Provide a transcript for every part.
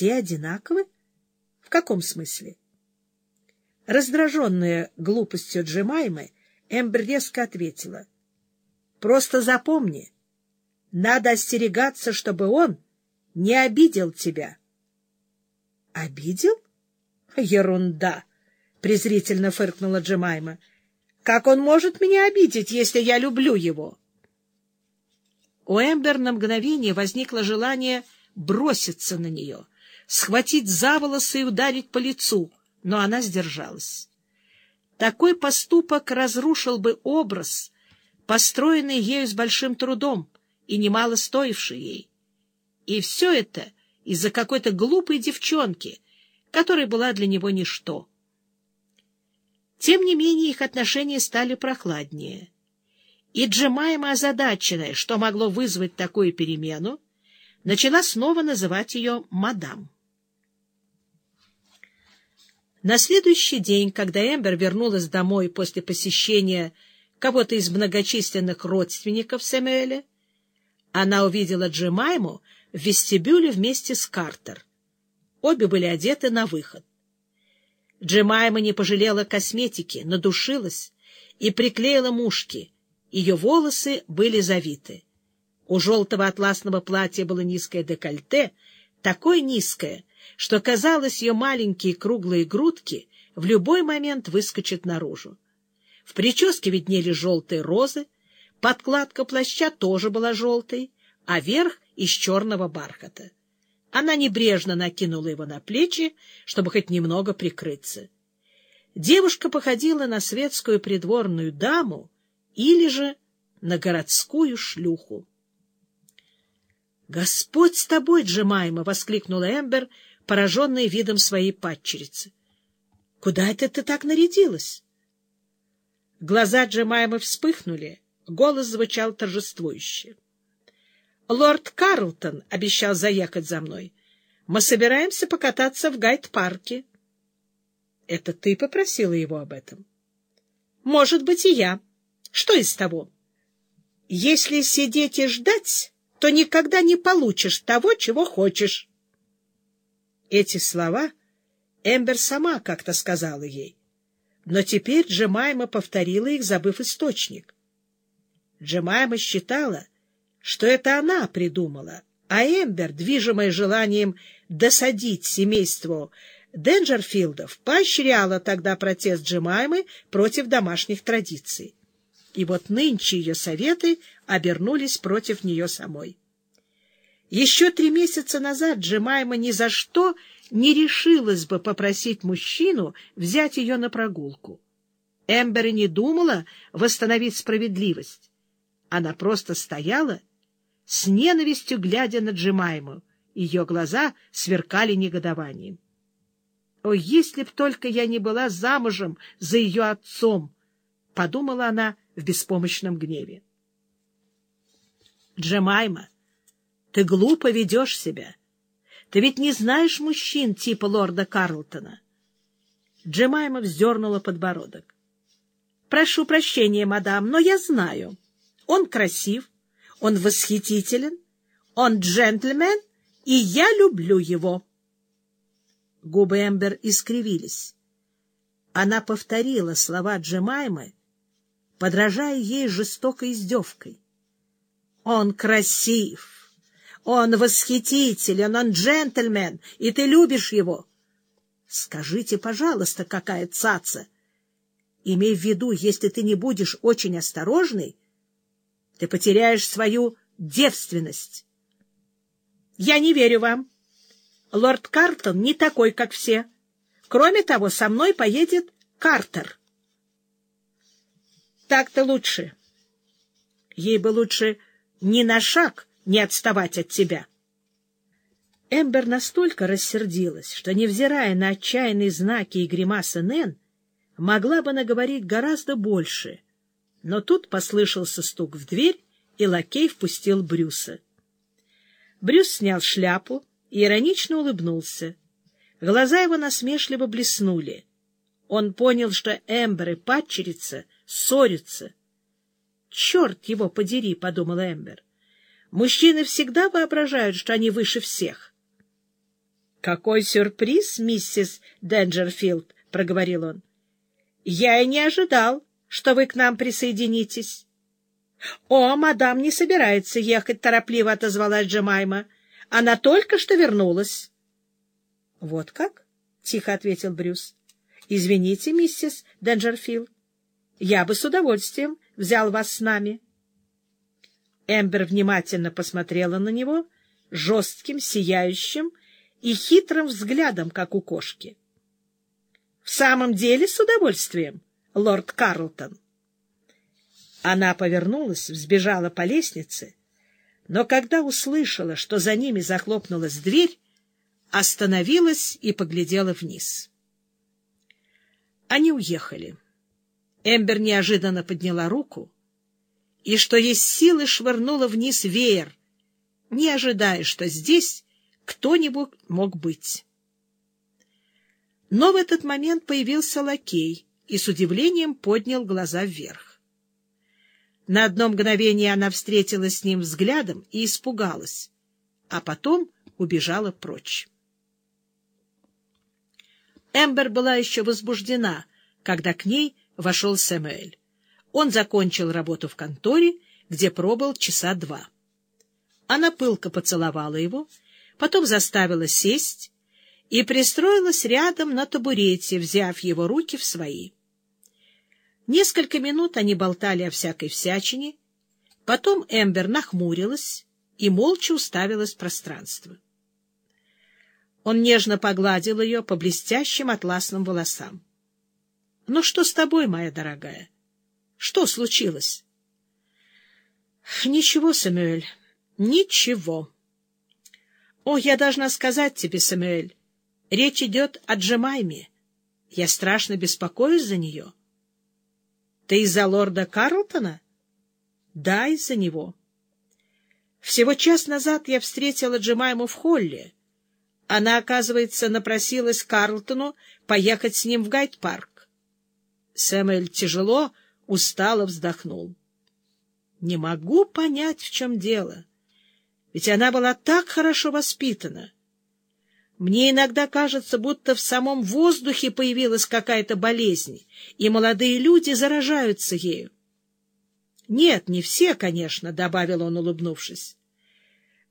все одинаковы? В каком смысле? Раздраженная глупостью Джемаймы, Эмбер резко ответила. — Просто запомни, надо остерегаться, чтобы он не обидел тебя. — Обидел? Ерунда! — презрительно фыркнула Джемайма. — Как он может меня обидеть, если я люблю его? У Эмбер на мгновение возникло желание броситься на нее, схватить за волосы и ударить по лицу, но она сдержалась. Такой поступок разрушил бы образ, построенный ею с большим трудом и немало стоивший ей. И все это из-за какой-то глупой девчонки, которая была для него ничто. Тем не менее их отношения стали прохладнее. И Джемайма, озадаченная, что могло вызвать такую перемену, начала снова называть ее «мадам». На следующий день, когда Эмбер вернулась домой после посещения кого-то из многочисленных родственников Сэмюэля, она увидела Джемайму в вестибюле вместе с Картер. Обе были одеты на выход. Джемайма не пожалела косметики, надушилась и приклеила мушки. Ее волосы были завиты. У желтого атласного платья было низкое декольте, такое низкое, что, казалось, ее маленькие круглые грудки в любой момент выскочат наружу. В прическе виднели желтые розы, подкладка плаща тоже была желтой, а верх — из черного бархата. Она небрежно накинула его на плечи, чтобы хоть немного прикрыться. Девушка походила на светскую придворную даму или же на городскую шлюху. «Господь с тобой, Джемайма!» — воскликнула Эмбер, пораженная видом своей падчерицы. «Куда это ты так нарядилась?» Глаза Джемаймы вспыхнули, голос звучал торжествующе. «Лорд Карлтон обещал заехать за мной. Мы собираемся покататься в гайд-парке». «Это ты попросила его об этом?» «Может быть, и я. Что из того? Если сидеть и ждать...» то никогда не получишь того, чего хочешь. Эти слова Эмбер сама как-то сказала ей, но теперь Джемайма повторила их, забыв источник. Джемайма считала, что это она придумала, а Эмбер, движимая желанием досадить семейству Денджерфилдов, поощряла тогда протест Джемаймы против домашних традиций. И вот нынче ее советы обернулись против нее самой. Еще три месяца назад Джемайма ни за что не решилась бы попросить мужчину взять ее на прогулку. Эмбер и не думала восстановить справедливость. Она просто стояла, с ненавистью глядя на Джемайму. Ее глаза сверкали негодованием. «О, если б только я не была замужем за ее отцом!» — подумала она в беспомощном гневе. Джемайма, ты глупо ведешь себя. Ты ведь не знаешь мужчин типа лорда Карлтона. Джемайма вздернула подбородок. — Прошу прощения, мадам, но я знаю. Он красив, он восхитителен, он джентльмен, и я люблю его. Губы Эмбер искривились. Она повторила слова Джемаймы, подражая ей жестокой издевкой. Он красив, он восхитителен, он джентльмен, и ты любишь его. Скажите, пожалуйста, какая цаца. Имей в виду, если ты не будешь очень осторожный, ты потеряешь свою девственность. Я не верю вам. Лорд Картон не такой, как все. Кроме того, со мной поедет Картер. Так-то лучше. Ей бы лучше ни на шаг не отставать от тебя. Эмбер настолько рассердилась, что, невзирая на отчаянные знаки и гримасы Нэн, могла бы наговорить гораздо больше. Но тут послышался стук в дверь, и лакей впустил Брюса. Брюс снял шляпу и иронично улыбнулся. Глаза его насмешливо блеснули. Он понял, что Эмбер и падчерица ссорятся — «Черт его подери!» — подумала Эмбер. «Мужчины всегда воображают, что они выше всех». — Какой сюрприз, миссис Денджерфилд, — проговорил он. — Я и не ожидал, что вы к нам присоединитесь. — О, мадам не собирается ехать, — торопливо отозвалась Джемайма. — Она только что вернулась. — Вот как? — тихо ответил Брюс. — Извините, миссис Денджерфилд. Я бы с удовольствием взял вас с нами. Эмбер внимательно посмотрела на него жестким, сияющим и хитрым взглядом, как у кошки. — В самом деле с удовольствием, лорд Карлтон. Она повернулась, взбежала по лестнице, но когда услышала, что за ними захлопнулась дверь, остановилась и поглядела вниз. Они уехали. Эмбер неожиданно подняла руку и, что есть силы, швырнула вниз веер, не ожидая, что здесь кто-нибудь мог быть. Но в этот момент появился лакей и с удивлением поднял глаза вверх. На одно мгновение она встретилась с ним взглядом и испугалась, а потом убежала прочь. Эмбер была еще возбуждена, когда к ней вошел Сэмюэль. Он закончил работу в конторе, где пробыл часа два. Она пылко поцеловала его, потом заставила сесть и пристроилась рядом на табурете, взяв его руки в свои. Несколько минут они болтали о всякой всячине, потом Эмбер нахмурилась и молча уставилась в пространство. Он нежно погладил ее по блестящим атласным волосам. — Ну что с тобой, моя дорогая? Что случилось? — Ничего, Сэмюэль, ничего. — О, я должна сказать тебе, Сэмюэль, речь идет о Джемайме. Я страшно беспокоюсь за нее. — Ты из-за лорда Карлтона? — Да, из-за него. Всего час назад я встретила Джемайму в холле. Она, оказывается, напросилась Карлтону поехать с ним в Гайд-парк. Сэмюэль тяжело, устало вздохнул. Не могу понять, в чем дело. Ведь она была так хорошо воспитана. Мне иногда кажется, будто в самом воздухе появилась какая-то болезнь, и молодые люди заражаются ею. Нет, не все, конечно, — добавил он, улыбнувшись.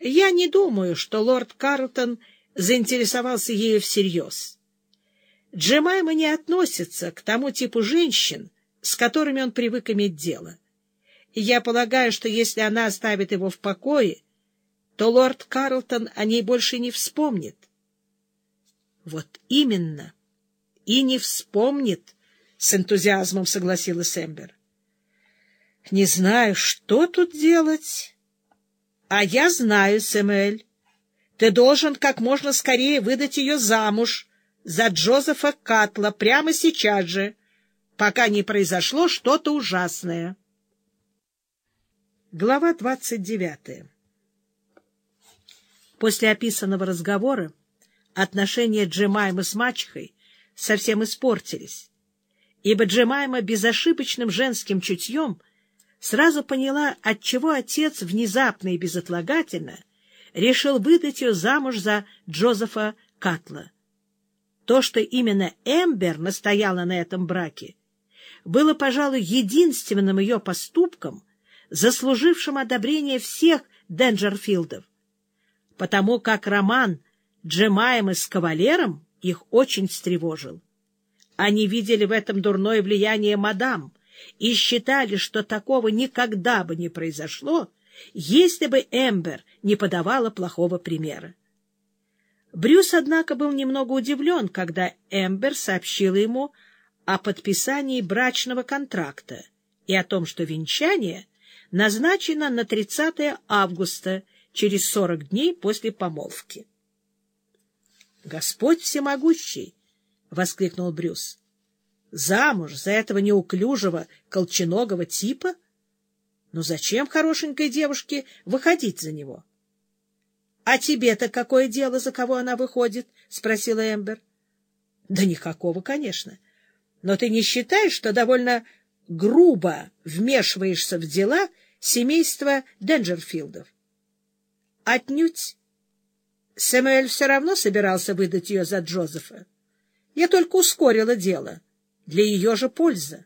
Я не думаю, что лорд Карлтон заинтересовался ею всерьез. Джемайма не относится к тому типу женщин, с которыми он привык иметь дело. И я полагаю, что если она оставит его в покое, то лорд Карлтон о ней больше не вспомнит. — Вот именно. И не вспомнит, — с энтузиазмом согласилась Эмбер. — Не знаю, что тут делать. — А я знаю, Сэмюэль. Ты должен как можно скорее выдать ее замуж, — за Джозефа Катла прямо сейчас же, пока не произошло что-то ужасное. Глава двадцать девятая После описанного разговора отношения Джемаймы с мачехой совсем испортились, ибо Джемайма безошибочным женским чутьем сразу поняла, отчего отец внезапно и безотлагательно решил выдать ее замуж за Джозефа Катла. То, что именно Эмбер настояла на этом браке, было, пожалуй, единственным ее поступком, заслужившим одобрение всех Денджерфилдов, потому как роман Джемаймы с кавалером их очень встревожил. Они видели в этом дурное влияние мадам и считали, что такого никогда бы не произошло, если бы Эмбер не подавала плохого примера. Брюс, однако, был немного удивлен, когда Эмбер сообщила ему о подписании брачного контракта и о том, что венчание назначено на 30 августа, через 40 дней после помолвки. «Господь всемогущий!» — воскликнул Брюс. «Замуж за этого неуклюжего колченогого типа? Но зачем хорошенькой девушке выходить за него?» — А тебе-то какое дело, за кого она выходит? — спросила Эмбер. — Да никакого, конечно. Но ты не считаешь, что довольно грубо вмешиваешься в дела семейства Денджерфилдов? — Отнюдь. Сэмюэль все равно собирался выдать ее за Джозефа. Я только ускорила дело. Для ее же пользы.